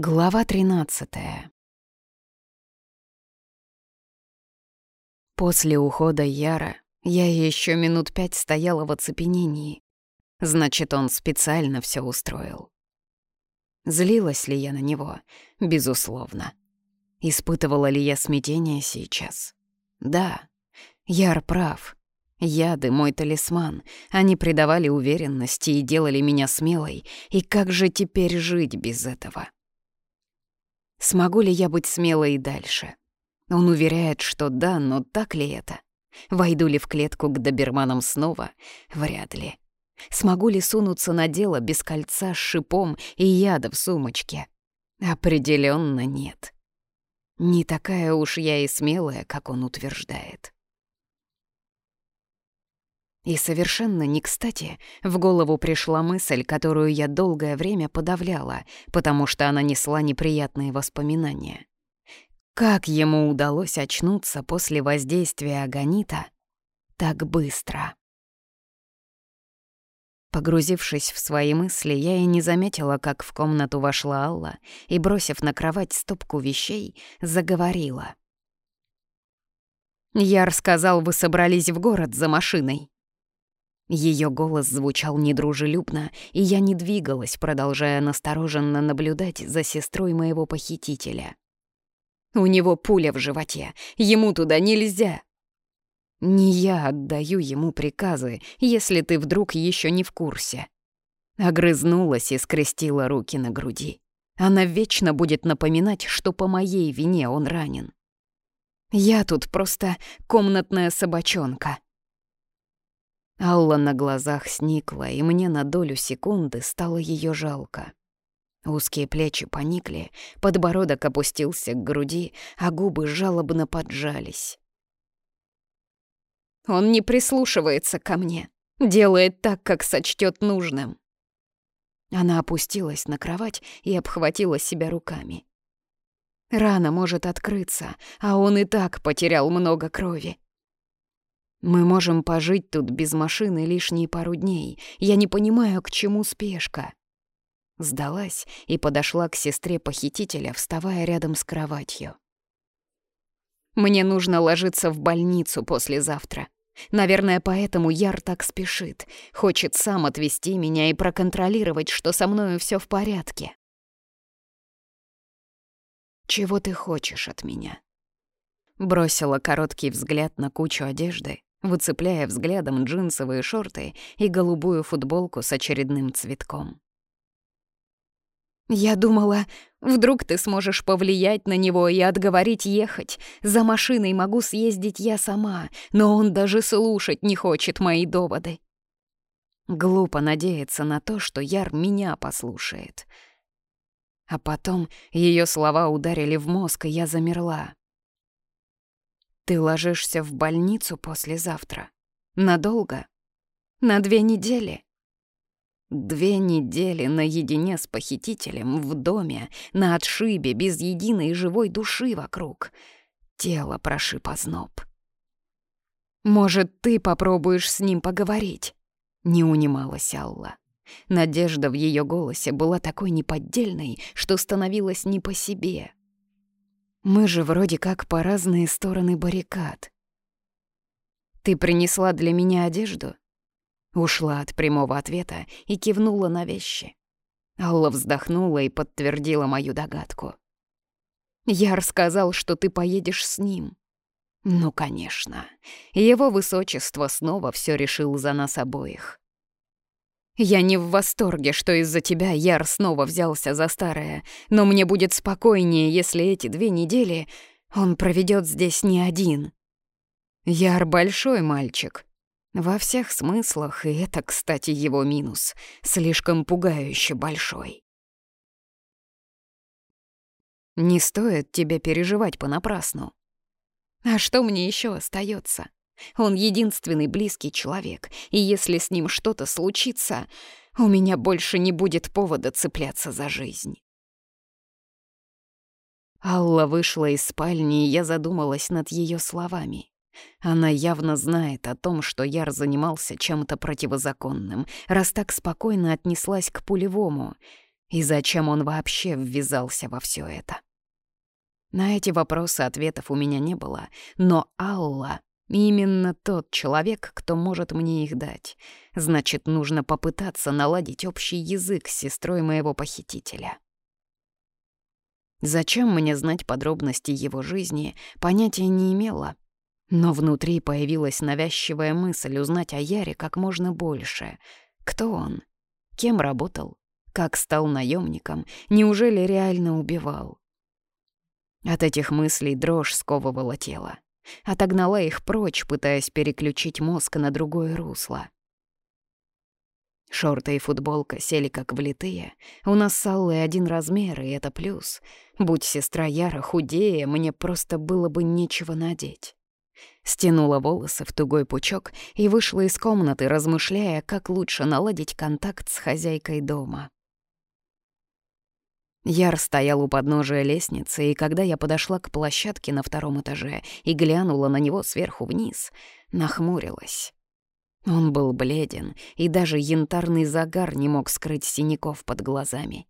Глава 13 После ухода Яра я еще минут пять стояла в оцепенении. Значит, он специально все устроил. Злилась ли я на него? Безусловно. Испытывала ли я смятение сейчас? Да, Яр прав. Яды — мой талисман. Они придавали уверенности и делали меня смелой. И как же теперь жить без этого? Смогу ли я быть смелой и дальше? Он уверяет, что да, но так ли это? Войду ли в клетку к доберманам снова? Вряд ли. Смогу ли сунуться на дело без кольца с шипом и яда в сумочке? Определенно нет. Не такая уж я и смелая, как он утверждает. И совершенно не кстати в голову пришла мысль, которую я долгое время подавляла, потому что она несла неприятные воспоминания. Как ему удалось очнуться после воздействия агонита так быстро? Погрузившись в свои мысли, я и не заметила, как в комнату вошла Алла и, бросив на кровать стопку вещей, заговорила. «Яр сказал, вы собрались в город за машиной». Ее голос звучал недружелюбно, и я не двигалась, продолжая настороженно наблюдать за сестрой моего похитителя. «У него пуля в животе, ему туда нельзя!» Не я отдаю ему приказы, если ты вдруг еще не в курсе. Огрызнулась и скрестила руки на груди. Она вечно будет напоминать, что по моей вине он ранен. Я тут просто комнатная собачонка. Алла на глазах сникла, и мне на долю секунды стало ее жалко. Узкие плечи поникли, подбородок опустился к груди, а губы жалобно поджались. Он не прислушивается ко мне, делает так, как сочтет нужным. Она опустилась на кровать и обхватила себя руками. Рана может открыться, а он и так потерял много крови. Мы можем пожить тут без машины лишние пару дней. Я не понимаю, к чему спешка. Сдалась и подошла к сестре похитителя, вставая рядом с кроватью. Мне нужно ложиться в больницу послезавтра. Наверное, поэтому Яр так спешит. Хочет сам отвезти меня и проконтролировать, что со мною все в порядке. «Чего ты хочешь от меня?» Бросила короткий взгляд на кучу одежды, выцепляя взглядом джинсовые шорты и голубую футболку с очередным цветком. «Я думала, вдруг ты сможешь повлиять на него и отговорить ехать. За машиной могу съездить я сама, но он даже слушать не хочет мои доводы». Глупо надеяться на то, что Яр меня послушает. А потом ее слова ударили в мозг, и я замерла. «Ты ложишься в больницу послезавтра? Надолго? На две недели?» Две недели наедине с похитителем в доме, на отшибе, без единой живой души вокруг. Тело прошиб озноб. «Может, ты попробуешь с ним поговорить?» Не унималась Алла. Надежда в ее голосе была такой неподдельной, что становилась не по себе. «Мы же вроде как по разные стороны баррикад. Ты принесла для меня одежду?» Ушла от прямого ответа и кивнула на вещи. Алла вздохнула и подтвердила мою догадку. «Яр сказал, что ты поедешь с ним». «Ну, конечно. Его высочество снова все решил за нас обоих». «Я не в восторге, что из-за тебя Яр снова взялся за старое, но мне будет спокойнее, если эти две недели он проведет здесь не один». «Яр большой мальчик», во всех смыслах, и это, кстати, его минус, слишком пугающе большой. Не стоит тебе переживать понапрасну. А что мне еще остается? Он единственный близкий человек, и если с ним что-то случится, у меня больше не будет повода цепляться за жизнь. Алла вышла из спальни, и я задумалась над ее словами. Она явно знает о том, что Яр занимался чем-то противозаконным, раз так спокойно отнеслась к пулевому. И зачем он вообще ввязался во все это? На эти вопросы ответов у меня не было, но Алла — именно тот человек, кто может мне их дать. Значит, нужно попытаться наладить общий язык с сестрой моего похитителя. Зачем мне знать подробности его жизни, понятия не имела. Но внутри появилась навязчивая мысль узнать о Яре как можно больше. Кто он? Кем работал? Как стал наемником? Неужели реально убивал? От этих мыслей дрожь сковывала тело. Отогнала их прочь, пытаясь переключить мозг на другое русло. Шорты и футболка сели как влитые. У нас с Аллой один размер, и это плюс. Будь сестра Яра худее, мне просто было бы нечего надеть. Стянула волосы в тугой пучок и вышла из комнаты, размышляя, как лучше наладить контакт с хозяйкой дома. Яр стоял у подножия лестницы, и когда я подошла к площадке на втором этаже и глянула на него сверху вниз, нахмурилась. Он был бледен, и даже янтарный загар не мог скрыть синяков под глазами.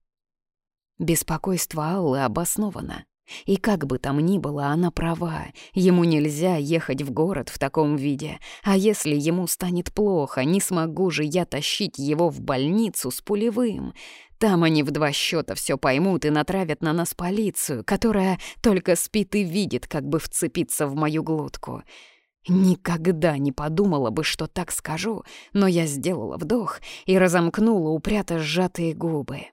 Беспокойство Аллы обосновано. И как бы там ни было, она права. Ему нельзя ехать в город в таком виде. А если ему станет плохо, не смогу же я тащить его в больницу с пулевым. Там они в два счета все поймут и натравят на нас полицию, которая только спит и видит, как бы вцепиться в мою глотку. Никогда не подумала бы, что так скажу, но я сделала вдох и разомкнула упрято сжатые губы.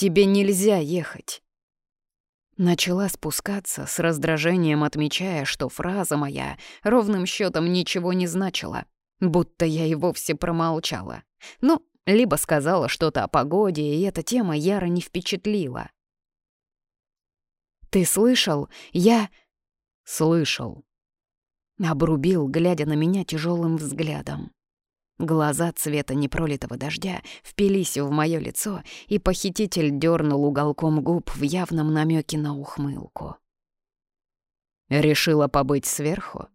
«Тебе нельзя ехать!» Начала спускаться, с раздражением отмечая, что фраза моя ровным счетом ничего не значила, будто я и вовсе промолчала. Ну, либо сказала что-то о погоде, и эта тема яро не впечатлила. «Ты слышал? Я...» «Слышал». Обрубил, глядя на меня тяжелым взглядом. Глаза цвета непролитого дождя впились в мое лицо, и похититель дернул уголком губ в явном намеке на ухмылку. «Решила побыть сверху?»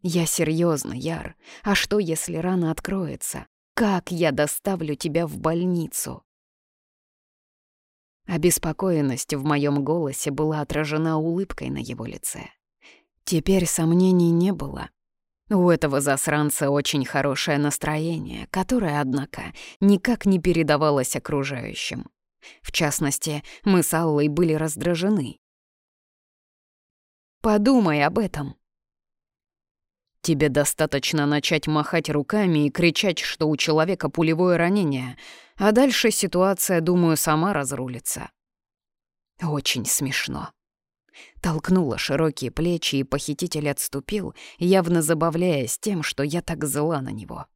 «Я серьезно, Яр. А что, если рана откроется? Как я доставлю тебя в больницу?» Обеспокоенность в моем голосе была отражена улыбкой на его лице. Теперь сомнений не было. У этого засранца очень хорошее настроение, которое, однако, никак не передавалось окружающим. В частности, мы с Аллой были раздражены. «Подумай об этом», Тебе достаточно начать махать руками и кричать, что у человека пулевое ранение, а дальше ситуация, думаю, сама разрулится. Очень смешно. Толкнула широкие плечи, и похититель отступил, явно забавляясь тем, что я так зла на него.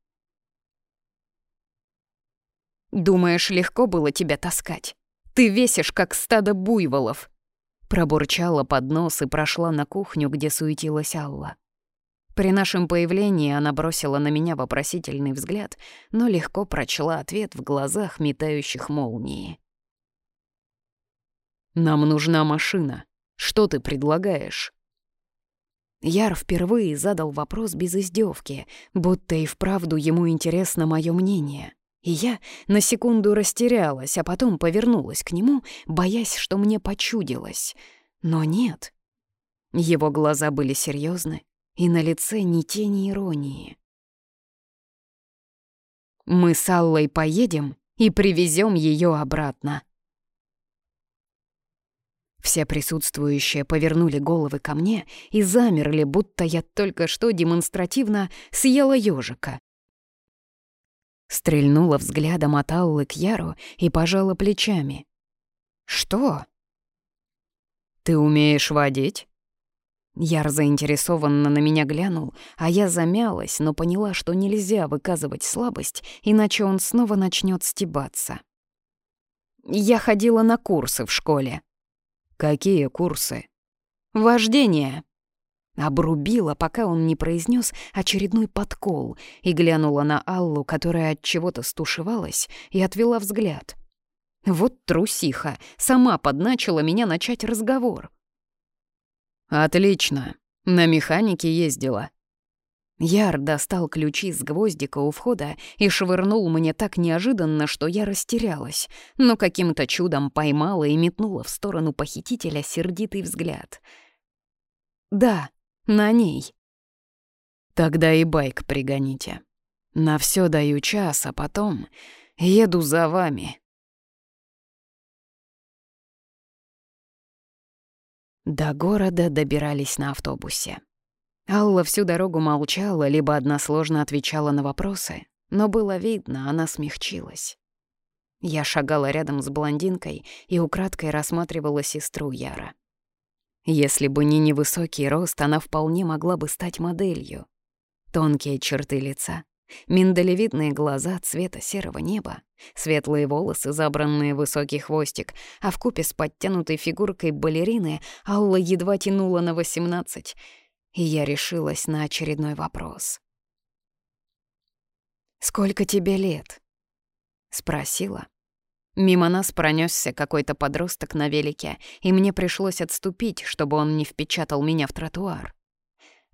«Думаешь, легко было тебя таскать? Ты весишь, как стадо буйволов!» Пробурчала под нос и прошла на кухню, где суетилась Алла. При нашем появлении она бросила на меня вопросительный взгляд, но легко прочла ответ в глазах, метающих молнии. «Нам нужна машина. Что ты предлагаешь?» Яр впервые задал вопрос без издевки, будто и вправду ему интересно мое мнение. И я на секунду растерялась, а потом повернулась к нему, боясь, что мне почудилось. Но нет. Его глаза были серьезны, и на лице ни тени иронии. «Мы с Аллой поедем и привезем ее обратно». Все присутствующие повернули головы ко мне и замерли, будто я только что демонстративно съела ежика. Стрельнула взглядом от Аллы к Яру и пожала плечами. «Что?» «Ты умеешь водить?» Яр заинтересованно на меня глянул, а я замялась, но поняла, что нельзя выказывать слабость, иначе он снова начнет стебаться. Я ходила на курсы в школе. Какие курсы? Вождение. Обрубила, пока он не произнес очередной подкол, и глянула на Аллу, которая от чего-то стушевалась, и отвела взгляд. Вот трусиха, сама подначила меня начать разговор. «Отлично. На механике ездила». Яр достал ключи с гвоздика у входа и швырнул мне так неожиданно, что я растерялась, но каким-то чудом поймала и метнула в сторону похитителя сердитый взгляд. «Да, на ней». «Тогда и байк пригоните. На все даю час, а потом еду за вами». До города добирались на автобусе. Алла всю дорогу молчала, либо односложно отвечала на вопросы, но было видно, она смягчилась. Я шагала рядом с блондинкой и украдкой рассматривала сестру Яра. Если бы не невысокий рост, она вполне могла бы стать моделью. Тонкие черты лица, миндалевидные глаза цвета серого неба, светлые волосы, забранные в высокий хвостик, а в купе с подтянутой фигуркой балерины Алла едва тянула на восемнадцать — и я решилась на очередной вопрос. «Сколько тебе лет?» — спросила. Мимо нас пронесся какой-то подросток на велике, и мне пришлось отступить, чтобы он не впечатал меня в тротуар.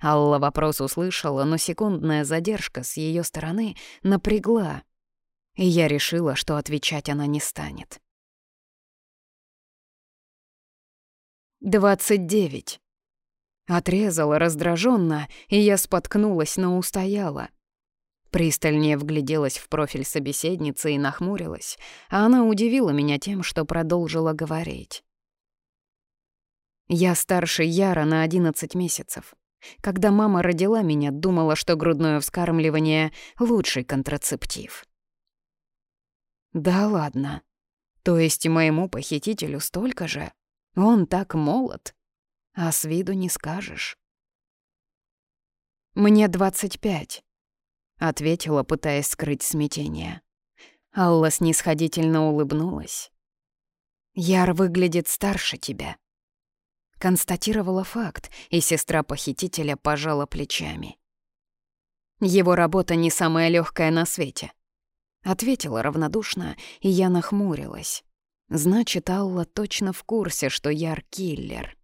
Алла вопрос услышала, но секундная задержка с ее стороны напрягла, и я решила, что отвечать она не станет. «Двадцать девять», Отрезала раздраженно, и я споткнулась, но устояла. Пристальнее вгляделась в профиль собеседницы и нахмурилась, а она удивила меня тем, что продолжила говорить. Я старше Яра на 11 месяцев. Когда мама родила меня, думала, что грудное вскармливание — лучший контрацептив. Да ладно. То есть моему похитителю столько же? Он так молод а с виду не скажешь. «Мне двадцать пять», — ответила, пытаясь скрыть смятение. Алла снисходительно улыбнулась. «Яр выглядит старше тебя», — констатировала факт, и сестра похитителя пожала плечами. «Его работа не самая легкая на свете», — ответила равнодушно, и я нахмурилась. «Значит, Алла точно в курсе, что Яр — киллер».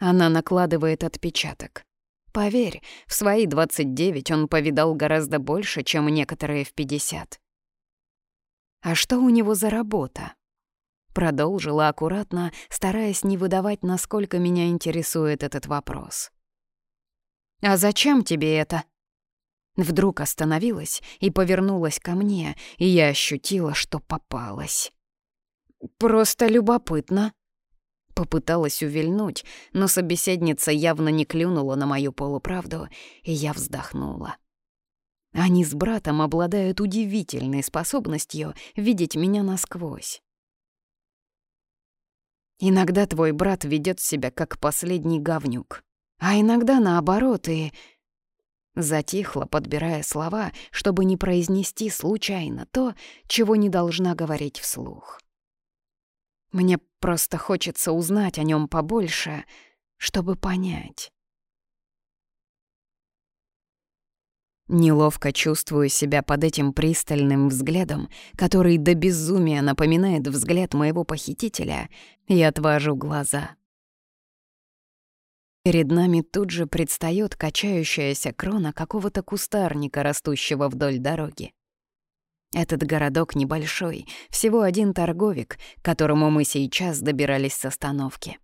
Она накладывает отпечаток. Поверь, в свои 29 он повидал гораздо больше, чем некоторые в 50. А что у него за работа? Продолжила аккуратно, стараясь не выдавать, насколько меня интересует этот вопрос. «А зачем тебе это?» Вдруг остановилась и повернулась ко мне, и я ощутила, что попалась. «Просто любопытно», Попыталась увильнуть, но собеседница явно не клюнула на мою полуправду, и я вздохнула. Они с братом обладают удивительной способностью видеть меня насквозь. Иногда твой брат ведет себя как последний говнюк, а иногда наоборот и... Затихла, подбирая слова, чтобы не произнести случайно то, чего не должна говорить вслух. Мне просто хочется узнать о нем побольше, чтобы понять. Неловко чувствую себя под этим пристальным взглядом, который до безумия напоминает взгляд моего похитителя, и отвожу глаза. Перед нами тут же предстаёт качающаяся крона какого-то кустарника, растущего вдоль дороги. Этот городок небольшой, всего один торговик, к которому мы сейчас добирались с остановки.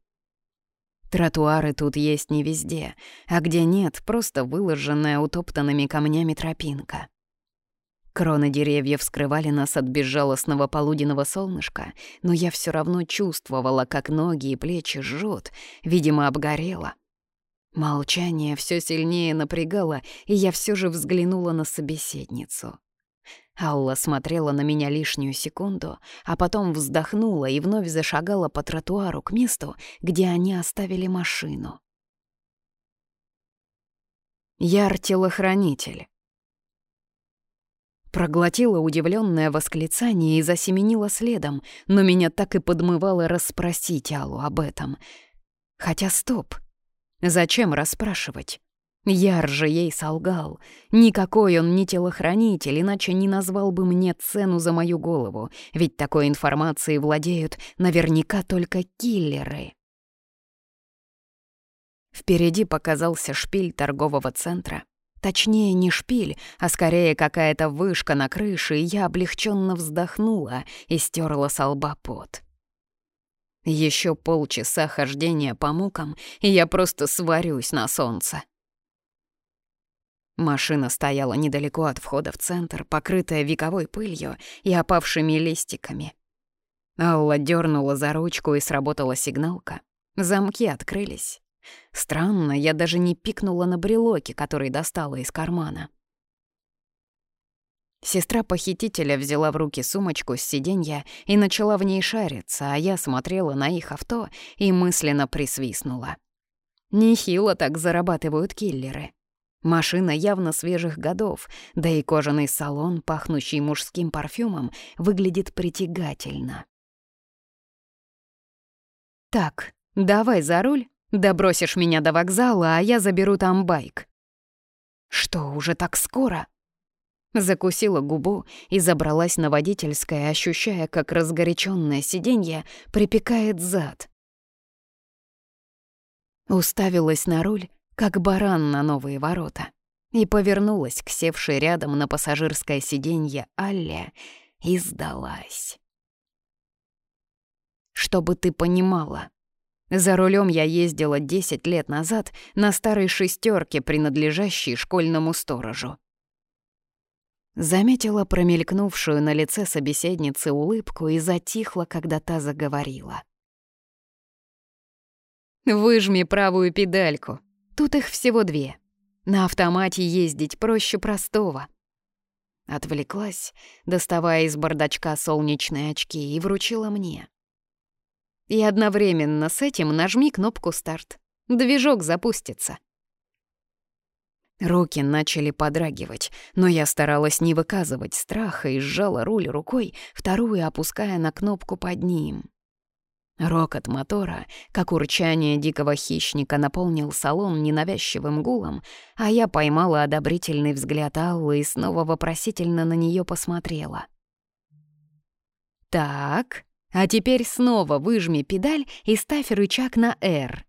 Тротуары тут есть не везде, а где нет, просто выложенная утоптанными камнями тропинка. Кроны деревьев скрывали нас от безжалостного полуденного солнышка, но я все равно чувствовала, как ноги и плечи жжет, видимо, обгорело. Молчание все сильнее напрягало, и я все же взглянула на собеседницу. Алла смотрела на меня лишнюю секунду, а потом вздохнула и вновь зашагала по тротуару к месту, где они оставили машину. Яр-телохранитель. Проглотила удивленное восклицание и засеменила следом, но меня так и подмывало расспросить Аллу об этом. Хотя стоп. Зачем расспрашивать? Яр же ей солгал. Никакой он не телохранитель, иначе не назвал бы мне цену за мою голову, ведь такой информацией владеют наверняка только киллеры. Впереди показался шпиль торгового центра, Точнее, не шпиль, а скорее какая-то вышка на крыше, и я облегченно вздохнула и стерла с лба пот. Еще полчаса хождения по мукам, и я просто сварюсь на солнце. Машина стояла недалеко от входа в центр, покрытая вековой пылью и опавшими листиками. Алла дернула за ручку и сработала сигналка. Замки открылись. Странно, я даже не пикнула на брелоке, который достала из кармана. Сестра похитителя взяла в руки сумочку с сиденья и начала в ней шариться, а я смотрела на их авто и мысленно присвистнула. Нехило так зарабатывают киллеры. Машина явно свежих годов, да и кожаный салон, пахнущий мужским парфюмом, выглядит притягательно. «Так, давай за руль, добросишь меня до вокзала, а я заберу там байк». «Что, уже так скоро?» Закусила губу и забралась на водительское, ощущая, как разгоряченное сиденье припекает зад. Уставилась на руль, как баран на новые ворота, и повернулась к севшей рядом на пассажирское сиденье Алле и сдалась. Чтобы ты понимала, за рулем я ездила 10 лет назад на старой шестерке, принадлежащей школьному сторожу. Заметила промелькнувшую на лице собеседницы улыбку и затихла, когда та заговорила. «Выжми правую педальку. Тут их всего две. На автомате ездить проще простого». Отвлеклась, доставая из бардачка солнечные очки, и вручила мне. И одновременно с этим нажми кнопку «Старт». Движок запустится. Руки начали подрагивать, но я старалась не выказывать страха и сжала руль рукой, вторую опуская на кнопку под ним. Рокот мотора, как урчание дикого хищника, наполнил салон ненавязчивым гулом, а я поймала одобрительный взгляд Аллы и снова вопросительно на нее посмотрела. «Так, а теперь снова выжми педаль и ставь рычаг на «Р».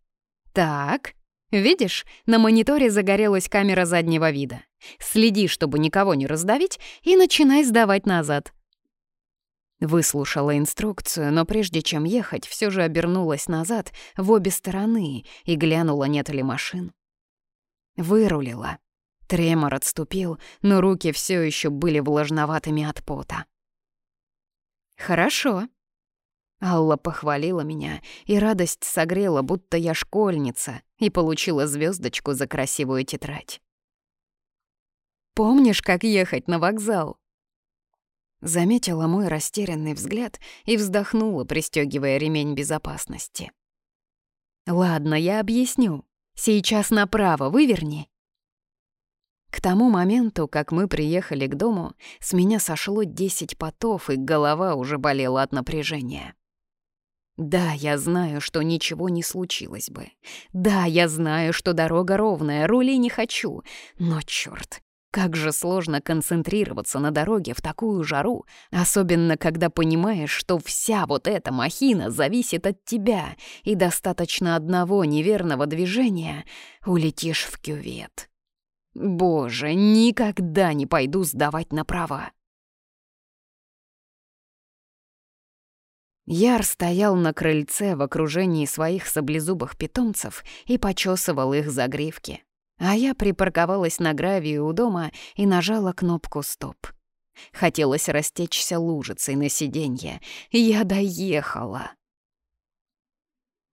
Так, Видишь, на мониторе загорелась камера заднего вида. Следи, чтобы никого не раздавить, и начинай сдавать назад. Выслушала инструкцию, но прежде чем ехать, все же обернулась назад в обе стороны и глянула, нет ли машин. Вырулила. Тремор отступил, но руки все еще были влажноватыми от пота. «Хорошо», Алла похвалила меня, и радость согрела, будто я школьница, и получила звездочку за красивую тетрадь. «Помнишь, как ехать на вокзал?» Заметила мой растерянный взгляд и вздохнула, пристегивая ремень безопасности. «Ладно, я объясню. Сейчас направо выверни». К тому моменту, как мы приехали к дому, с меня сошло десять потов, и голова уже болела от напряжения. Да, я знаю, что ничего не случилось бы. Да, я знаю, что дорога ровная, рулей не хочу. Но чёрт, как же сложно концентрироваться на дороге в такую жару, особенно когда понимаешь, что вся вот эта махина зависит от тебя, и достаточно одного неверного движения — улетишь в кювет. Боже, никогда не пойду сдавать на права. Яр стоял на крыльце в окружении своих саблезубых питомцев и почесывал их за гривки. А я припарковалась на гравию у дома и нажала кнопку «Стоп». Хотелось растечься лужицей на сиденье. Я доехала.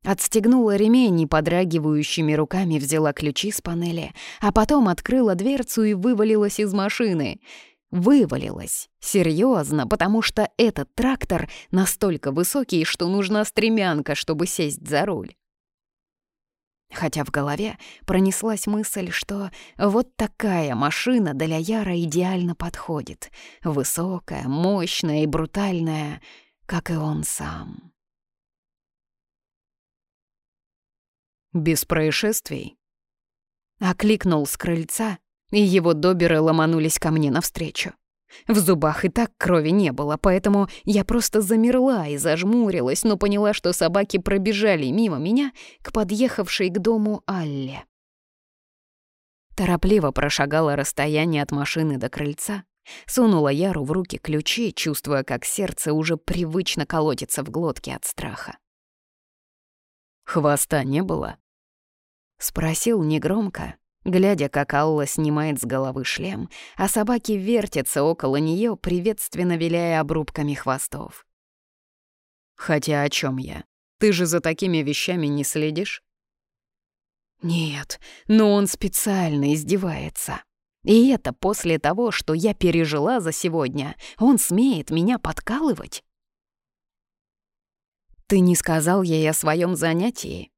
Отстегнула ремень и подрагивающими руками взяла ключи с панели, а потом открыла дверцу и вывалилась из машины — Вывалилась. Серьезно, потому что этот трактор настолько высокий, что нужна стремянка, чтобы сесть за руль. Хотя в голове пронеслась мысль, что вот такая машина для Яра идеально подходит. Высокая, мощная и брутальная, как и он сам. «Без происшествий?» Окликнул с крыльца и его доберы ломанулись ко мне навстречу. В зубах и так крови не было, поэтому я просто замерла и зажмурилась, но поняла, что собаки пробежали мимо меня к подъехавшей к дому Алле. Торопливо прошагала расстояние от машины до крыльца, сунула Яру в руки ключи, чувствуя, как сердце уже привычно колотится в глотке от страха. «Хвоста не было?» — спросил негромко, глядя, как Алла снимает с головы шлем, а собаки вертятся около нее, приветственно виляя обрубками хвостов. «Хотя о чем я? Ты же за такими вещами не следишь?» «Нет, но он специально издевается. И это после того, что я пережила за сегодня. Он смеет меня подкалывать?» «Ты не сказал ей о своем занятии?»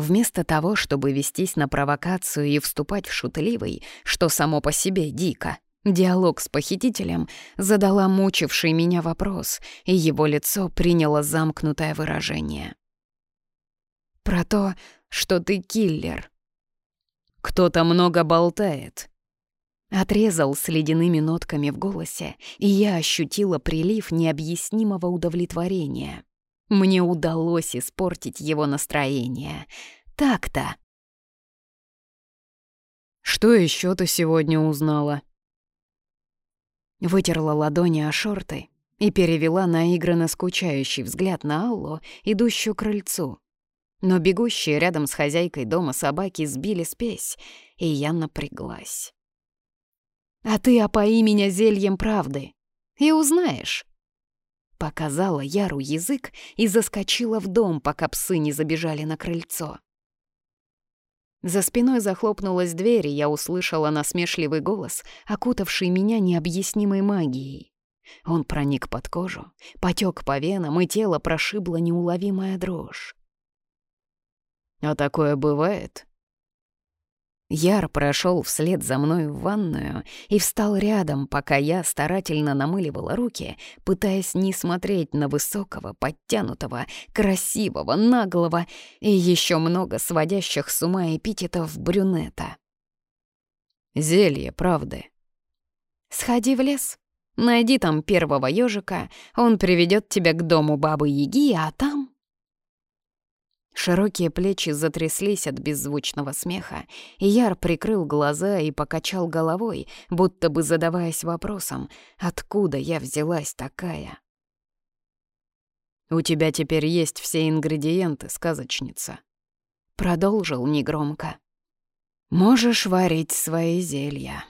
Вместо того, чтобы вестись на провокацию и вступать в шутливый, что само по себе дико, диалог с похитителем задала мучивший меня вопрос, и его лицо приняло замкнутое выражение. «Про то, что ты киллер». «Кто-то много болтает», Отрезал с ледяными нотками в голосе, и я ощутила прилив необъяснимого удовлетворения. Мне удалось испортить его настроение. Так-то. «Что еще ты сегодня узнала?» Вытерла ладони о шорты и перевела наигранно скучающий взгляд на Аллу, идущую к крыльцу. Но бегущие рядом с хозяйкой дома собаки сбили спесь, и я напряглась. «А ты опои меня зельем правды, и узнаешь, Показала Яру язык и заскочила в дом, пока псы не забежали на крыльцо. За спиной захлопнулась дверь, и я услышала насмешливый голос, окутавший меня необъяснимой магией. Он проник под кожу, потек по венам, и тело прошибла неуловимая дрожь. «А такое бывает?» Яр прошел вслед за мной в ванную и встал рядом, пока я старательно намыливала руки, пытаясь не смотреть на высокого, подтянутого, красивого, наглого и еще много сводящих с ума эпитетов брюнета. Зелье правды. Сходи в лес, найди там первого ежика, он приведет тебя к дому бабы-яги, а там Широкие плечи затряслись от беззвучного смеха, и Яр прикрыл глаза и покачал головой, будто бы задаваясь вопросом, откуда я взялась такая. «У тебя теперь есть все ингредиенты, сказочница», — продолжил негромко. «Можешь варить свои зелья».